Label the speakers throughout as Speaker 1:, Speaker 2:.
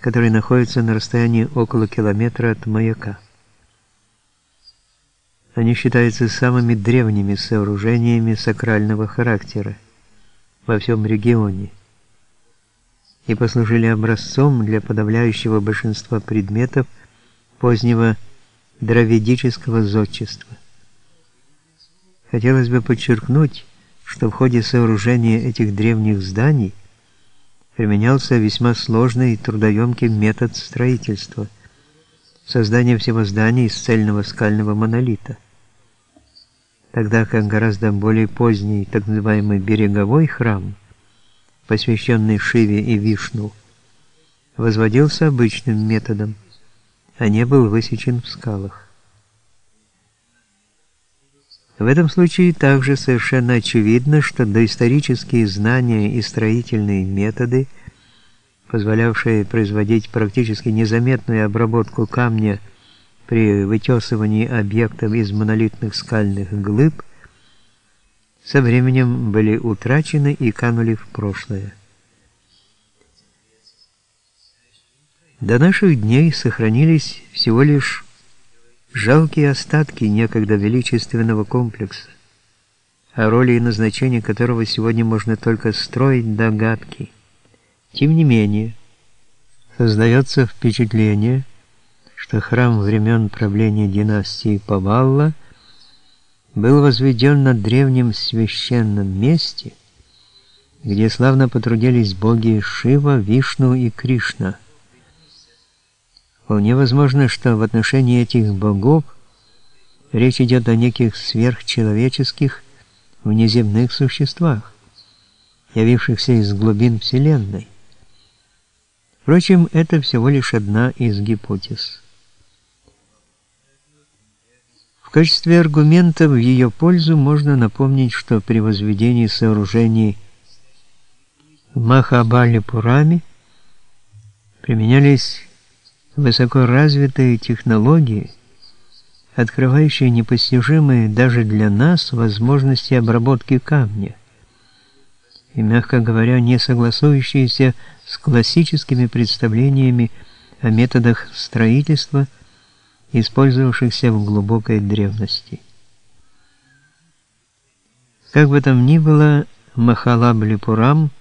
Speaker 1: которые находятся на расстоянии около километра от маяка. Они считаются самыми древними сооружениями сакрального характера во всем регионе и послужили образцом для подавляющего большинства предметов позднего дравидического зодчества. Хотелось бы подчеркнуть, что в ходе сооружения этих древних зданий применялся весьма сложный и трудоемкий метод строительства – создание всего здания из цельного скального монолита. Тогда как гораздо более поздний так называемый береговой храм, посвященный Шиве и Вишну, возводился обычным методом, а не был высечен в скалах. В этом случае также совершенно очевидно, что доисторические знания и строительные методы, позволявшие производить практически незаметную обработку камня при вытесывании объектов из монолитных скальных глыб, со временем были утрачены и канули в прошлое. До наших дней сохранились всего лишь жалкие остатки некогда величественного комплекса, о роли и назначении которого сегодня можно только строить догадки. Тем не менее, создается впечатление, что храм времен правления династии Павалла был возведен на древнем священном месте, где славно потрудились боги Шива, Вишну и Кришна – Вполне возможно, что в отношении этих богов речь идет о неких сверхчеловеческих внеземных существах, явившихся из глубин Вселенной. Впрочем, это всего лишь одна из гипотез. В качестве аргумента в ее пользу можно напомнить, что при возведении сооружений в Махабали-Пураме применялись высокоразвитые технологии, открывающие непостижимые даже для нас возможности обработки камня и, мягко говоря, не согласующиеся с классическими представлениями о методах строительства, использовавшихся в глубокой древности. Как бы там ни было, Махалаблипурам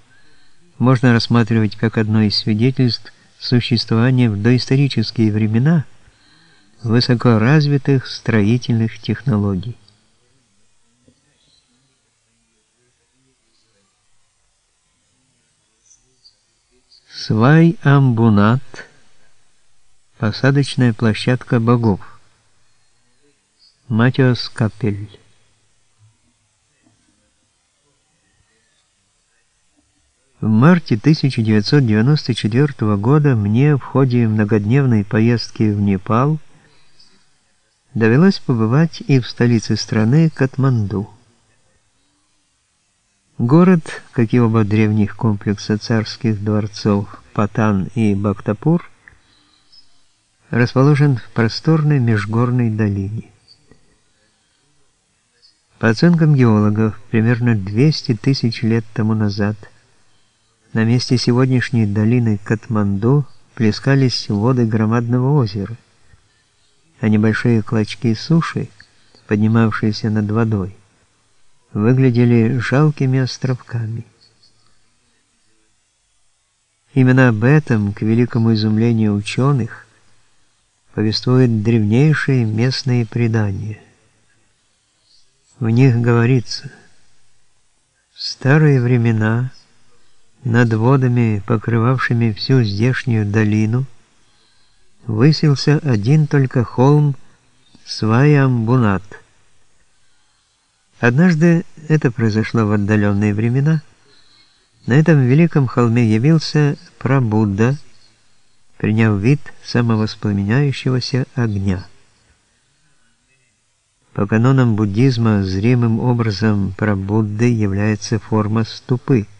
Speaker 1: можно рассматривать как одно из свидетельств существования в доисторические времена высокоразвитых строительных технологий. Свай-Амбунат – посадочная площадка богов. Матиос Капель В марте 1994 года мне в ходе многодневной поездки в Непал довелось побывать и в столице страны Катманду. Город, как и оба древних комплекса царских дворцов Патан и Бактапур, расположен в просторной межгорной долине. По оценкам геологов, примерно 200 тысяч лет тому назад – на месте сегодняшней долины Катманду плескались воды громадного озера, а небольшие клочки суши, поднимавшиеся над водой, выглядели жалкими островками. Именно об этом, к великому изумлению ученых, повествуют древнейшие местные предания. В них говорится, в старые времена над водами, покрывавшими всю здешнюю долину, высился один только холм Сваямбунат. Однажды это произошло в отдаленные времена. На этом великом холме явился Прабудда, приняв вид самовоспламеняющегося огня. По канонам буддизма зримым образом Прабудды является форма ступы –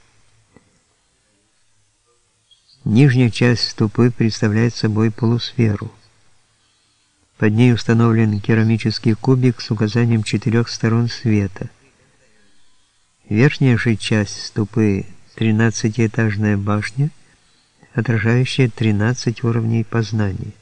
Speaker 1: Нижняя часть ступы представляет собой полусферу. Под ней установлен керамический кубик с указанием четырех сторон света. Верхняя же часть ступы – тринадцатиэтажная башня, отражающее 13 уровней познания.